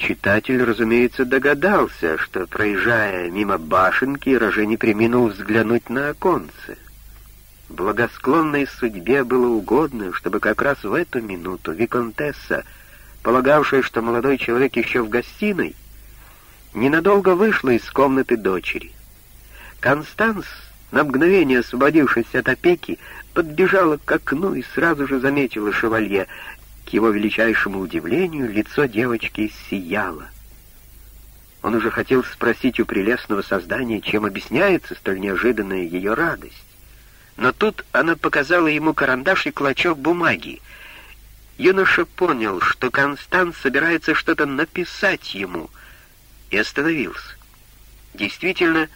Читатель, разумеется, догадался, что, проезжая мимо башенки, Роже не приминул взглянуть на оконце. Благосклонной судьбе было угодно, чтобы как раз в эту минуту Виконтесса, полагавшая, что молодой человек еще в гостиной, ненадолго вышла из комнаты дочери. Констанс, на мгновение освободившись от опеки, подбежала к окну и сразу же заметила шевалье. К его величайшему удивлению лицо девочки сияло. Он уже хотел спросить у прелестного создания, чем объясняется столь неожиданная ее радость. Но тут она показала ему карандаш и клочок бумаги. Юноша понял, что Констант собирается что-то написать ему, и остановился. Действительно,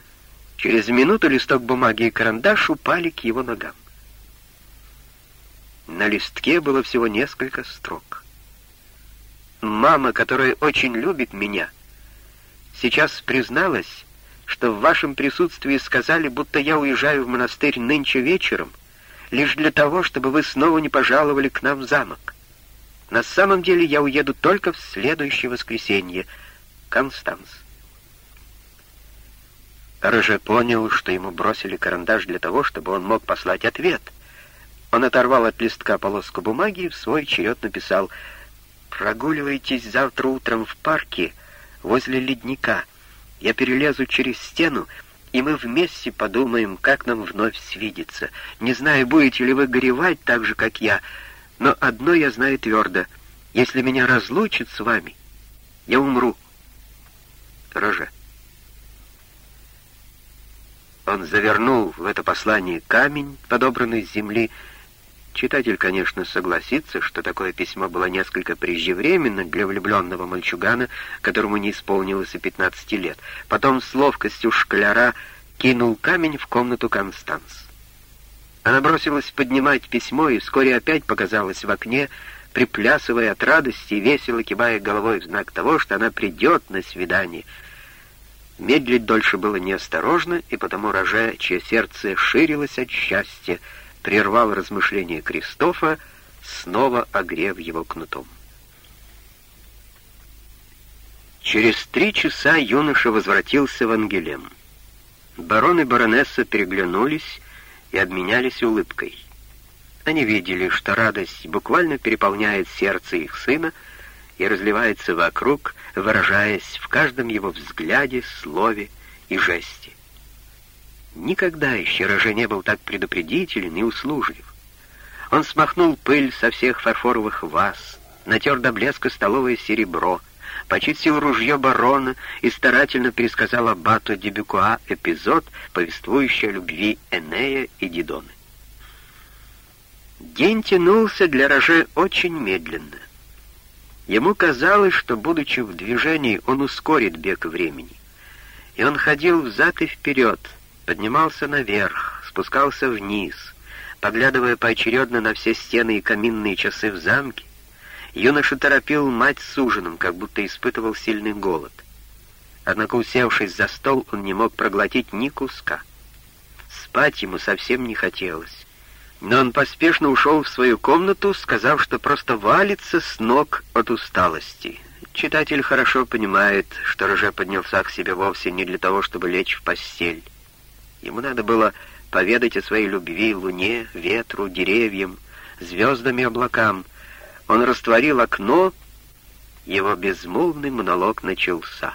через минуту листок бумаги и карандаш упали к его ногам. На листке было всего несколько строк. «Мама, которая очень любит меня, сейчас призналась, что в вашем присутствии сказали, будто я уезжаю в монастырь нынче вечером, лишь для того, чтобы вы снова не пожаловали к нам в замок. На самом деле я уеду только в следующее воскресенье. Констанс». Роже понял, что ему бросили карандаш для того, чтобы он мог послать ответ — он оторвал от листка полоску бумаги и в свой черед написал «Прогуливайтесь завтра утром в парке возле ледника. Я перелезу через стену, и мы вместе подумаем, как нам вновь свидеться. Не знаю, будете ли вы горевать так же, как я, но одно я знаю твердо. Если меня разлучат с вами, я умру. Роже. Он завернул в это послание камень, подобранный с земли, Читатель, конечно, согласится, что такое письмо было несколько преждевременно для влюбленного мальчугана, которому не исполнилось и 15 лет. Потом с ловкостью шкляра кинул камень в комнату Констанс. Она бросилась поднимать письмо и вскоре опять показалась в окне, приплясывая от радости и весело кивая головой в знак того, что она придет на свидание. Медлить дольше было неосторожно, и потому Роже, чье сердце ширилось от счастья, прервал размышления Кристофа, снова огрев его кнутом. Через три часа юноша возвратился в Ангелем. Барон и баронесса переглянулись и обменялись улыбкой. Они видели, что радость буквально переполняет сердце их сына и разливается вокруг, выражаясь в каждом его взгляде, слове и жесте. Никогда еще Роже не был так предупредителен и услужлив. Он смахнул пыль со всех фарфоровых ваз, натер до блеска столовое серебро, почистил ружье барона и старательно пересказал аббату Дебюкуа эпизод, повествующий о любви Энея и Дидоны. День тянулся для Роже очень медленно. Ему казалось, что, будучи в движении, он ускорит бег времени. И он ходил взад и вперед, поднимался наверх, спускался вниз, поглядывая поочередно на все стены и каминные часы в замке, юноша торопил мать с ужином, как будто испытывал сильный голод. Однако, усевшись за стол, он не мог проглотить ни куска. Спать ему совсем не хотелось. Но он поспешно ушел в свою комнату, сказав, что просто валится с ног от усталости. Читатель хорошо понимает, что Роже поднялся к себе вовсе не для того, чтобы лечь в постель. Ему надо было поведать о своей любви луне, ветру, деревьям, звездам и облакам. Он растворил окно, его безмолвный монолог начался.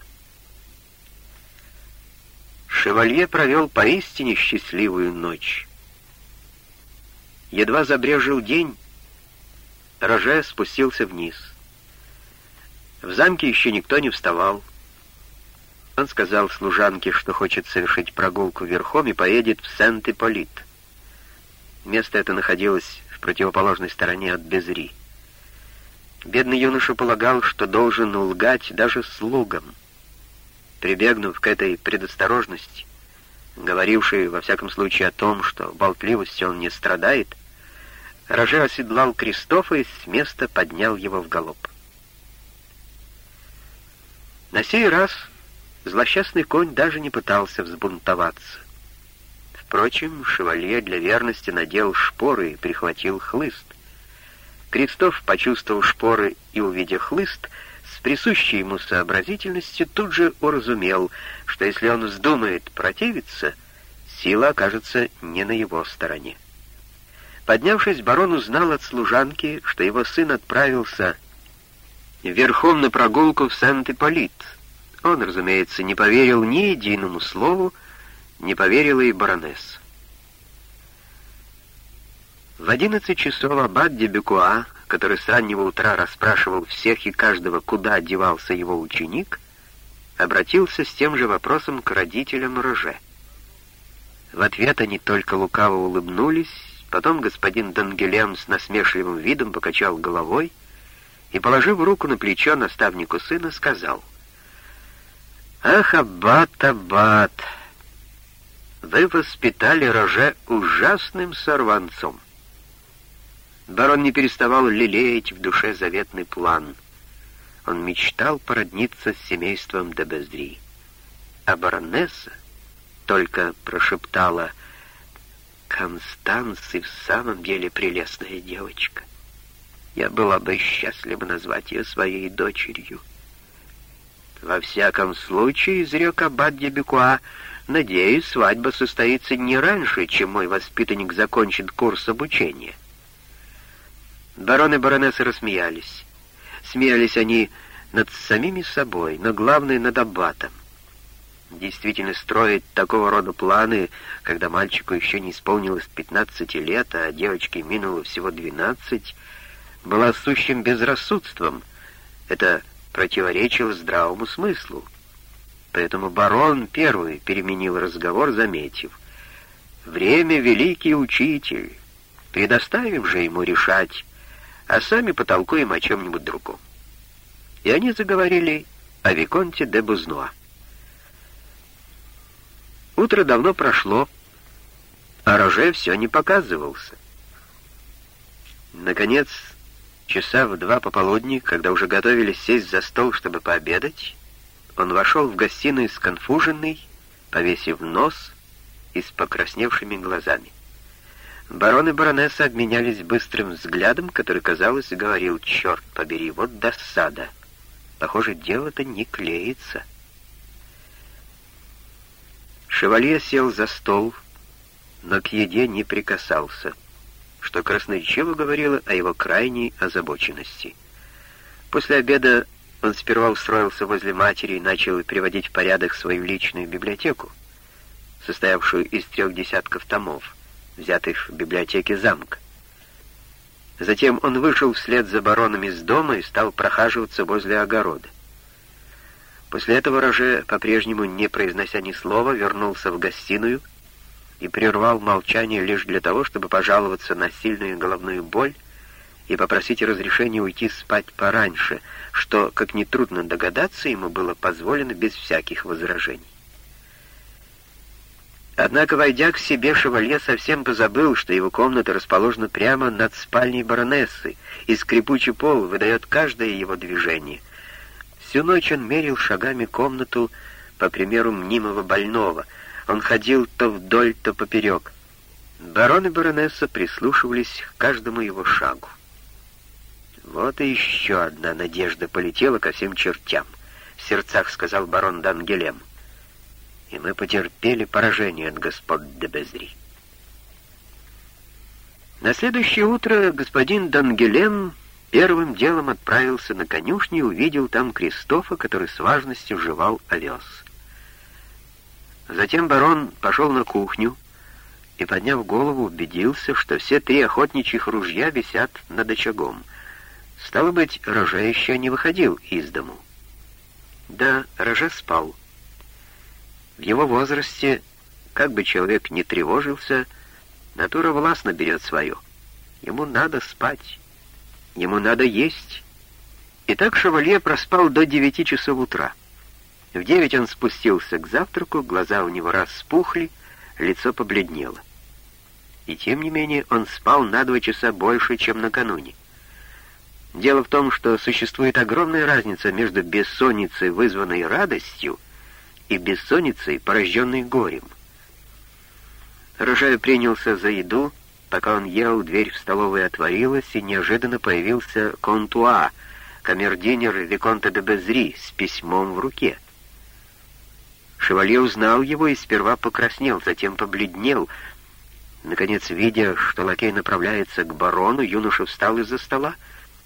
Шевалье провел поистине счастливую ночь. Едва забрежил день, Роже спустился вниз. В замке еще никто не вставал. Он сказал служанке, что хочет совершить прогулку верхом и поедет в Сент-Иполит. Место это находилось в противоположной стороне от Безри. Бедный юноша полагал, что должен лгать даже слугам. Прибегнув к этой предосторожности, говорившей во всяком случае о том, что болтливостью он не страдает, Роже оседлал Кристофа и с места поднял его в галоп. На сей раз Злосчастный конь даже не пытался взбунтоваться. Впрочем, шевалье для верности надел шпоры и прихватил хлыст. Крестов почувствовал шпоры и, увидя хлыст, с присущей ему сообразительностью тут же уразумел, что если он вздумает противиться, сила окажется не на его стороне. Поднявшись, барон узнал от служанки, что его сын отправился верхом на прогулку в Сент-Ипполит. Он, разумеется, не поверил ни единому слову, не поверила и баронесса. В одиннадцать часов аббат Дебюкуа, который с раннего утра расспрашивал всех и каждого, куда девался его ученик, обратился с тем же вопросом к родителям Роже. В ответ они только лукаво улыбнулись, потом господин Дангелем с насмешливым видом покачал головой и, положив руку на плечо наставнику сына, сказал, «Ах, аббат, аббат, вы воспитали Роже ужасным сорванцом». Барон не переставал лелеять в душе заветный план. Он мечтал породниться с семейством де. А баронесса только прошептала «Констанс и в самом деле прелестная девочка. Я была бы счастлива назвать ее своей дочерью». «Во всяком случае, — изрек аббат Дебюкуа, — надеюсь, свадьба состоится не раньше, чем мой воспитанник закончит курс обучения». Барон и баронесса рассмеялись. Смеялись они над самими собой, но главное — над аббатом. Действительно, строить такого рода планы, когда мальчику еще не исполнилось 15 лет, а девочке минуло всего 12, было сущим безрассудством. Это противоречило здравому смыслу. Поэтому барон первый переменил разговор, заметив, «Время — великий учитель, предоставим же ему решать, а сами потолкуем о чем-нибудь другом. И они заговорили о Виконте де Бузнуа. Утро давно прошло, а Роже все не показывался. Наконец, часа в два пополудни, когда уже готовились сесть за стол, чтобы пообедать, он вошел в гостиную сконфуженный, повесив нос и с покрасневшими глазами. Барон и баронесса обменялись быстрым взглядом, который, казалось, говорил, «Черт побери, вот досада! Похоже, дело-то не клеится». Шевалье сел за стол, но к еде не прикасался, что красноречиво говорило о его крайней озабоченности. После обеда он сперва устроился возле матери и начал приводить в порядок свою личную библиотеку, состоявшую из трех десятков томов взятых в библиотеке замка. Затем он вышел вслед за бароном из дома и стал прохаживаться возле огорода. После этого Роже, по-прежнему не произнося ни слова, вернулся в гостиную и прервал молчание лишь для того, чтобы пожаловаться на сильную головную боль и попросить разрешения уйти спать пораньше, что, как нетрудно догадаться, ему было позволено без всяких возражений. Однако, войдя к себе, шевалье совсем позабыл, что его комната расположена прямо над спальней баронессы, и скрипучий пол выдает каждое его движение. Всю ночь он мерил шагами комнату, по примеру мнимого больного. Он ходил то вдоль, то поперек. Барон и баронесса прислушивались к каждому его шагу. «Вот и еще одна надежда полетела ко всем чертям», — в сердцах сказал барон Дангелем и мы потерпели поражение от господ де Безри. На следующее утро господин Дангелем первым делом отправился на конюшню и увидел там Кристофа, который с важностью жевал овес. Затем барон пошел на кухню и, подняв голову, убедился, что все три охотничьих ружья висят над очагом. Стало быть, Роже еще не выходил из дому. Да, Роже спал. В его возрасте, как бы человек ни тревожился, натура властно берет свое. Ему надо спать, ему надо есть. И так Шевалье проспал до девяти часов утра. В девять он спустился к завтраку, глаза у него распухли, лицо побледнело. И тем не менее он спал на два часа больше, чем накануне. Дело в том, что существует огромная разница между бессонницей, вызванной радостью, и бессонницей, порожденной горем. Рожай принялся за еду, пока он ел, дверь в столовую отворилась, и неожиданно появился Контуа, камердинер Виконта де Безри с письмом в руке. Шевалье узнал его и сперва покраснел, затем побледнел. Наконец, видя, что лакей направляется к барону, юноша встал из-за стола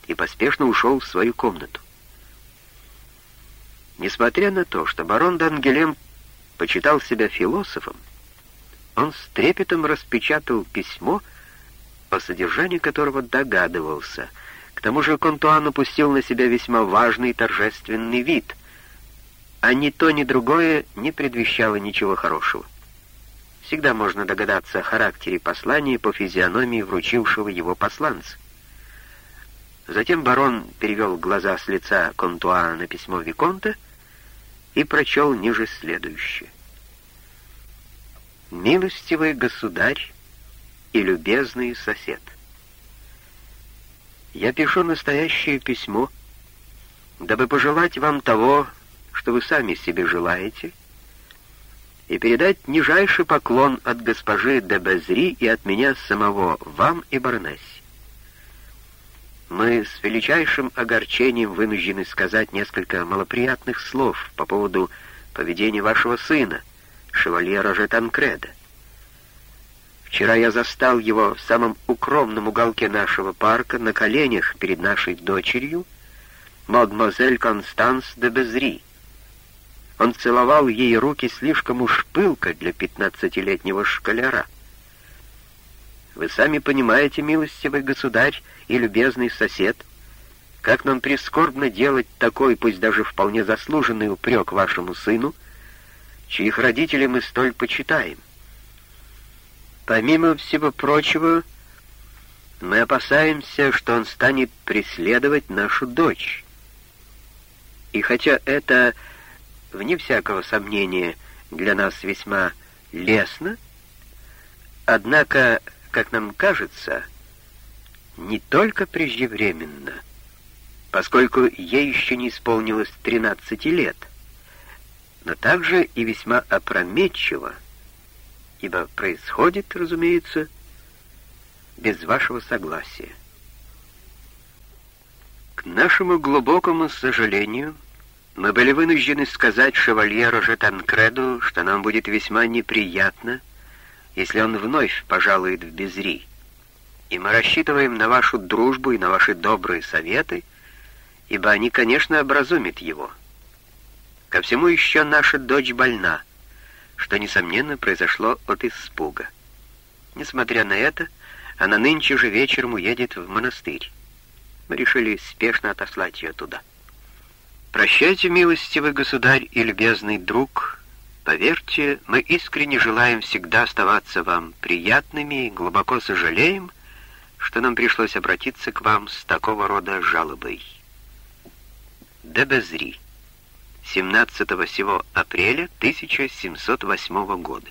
и поспешно ушел в свою комнату. Несмотря на то, что барон Дангелем почитал себя философом, он с трепетом распечатал письмо, по содержанию которого догадывался. К тому же Контуан упустил на себя весьма важный торжественный вид, а ни то, ни другое не предвещало ничего хорошего. Всегда можно догадаться о характере послания по физиономии вручившего его посланца. Затем барон перевел глаза с лица Контуа на письмо Виконта и прочел ниже следующее. «Милостивый государь и любезный сосед, я пишу настоящее письмо, дабы пожелать вам того, что вы сами себе желаете, и передать нижайший поклон от госпожи де Безри и от меня самого вам и баронессе. Мы с величайшим огорчением вынуждены сказать несколько малоприятных слов по поводу поведения вашего сына, шевалье Роже Танкреда. Вчера я застал его в самом укромном уголке нашего парка на коленях перед нашей дочерью, мадемуазель Констанс де Безри. Он целовал ей руки слишком уж пылко для пятнадцатилетнего школяра. Вы сами понимаете, милостивый государь и любезный сосед, как нам прискорбно делать такой, пусть даже вполне заслуженный упрек вашему сыну, чьих родителей мы столь почитаем. Помимо всего прочего, мы опасаемся, что он станет преследовать нашу дочь. И хотя это, вне всякого сомнения, для нас весьма лестно, однако как нам кажется, не только преждевременно, поскольку ей еще не исполнилось 13 лет, но также и весьма опрометчиво, ибо происходит, разумеется, без вашего согласия. К нашему глубокому сожалению, мы были вынуждены сказать шевалье Роже Танкреду, что нам будет весьма неприятно, если он вновь пожалует в Безри. И мы рассчитываем на вашу дружбу и на ваши добрые советы, ибо они, конечно, образумят его. Ко всему еще наша дочь больна, что, несомненно, произошло от испуга. Несмотря на это, она нынче же вечером уедет в монастырь. Мы решили спешно отослать ее туда. Прощайте, милостивый государь и любезный друг, Поверьте, мы искренне желаем всегда оставаться вам приятными и глубоко сожалеем, что нам пришлось обратиться к вам с такого рода жалобой. Дебезри. 17 сего апреля 1708 года.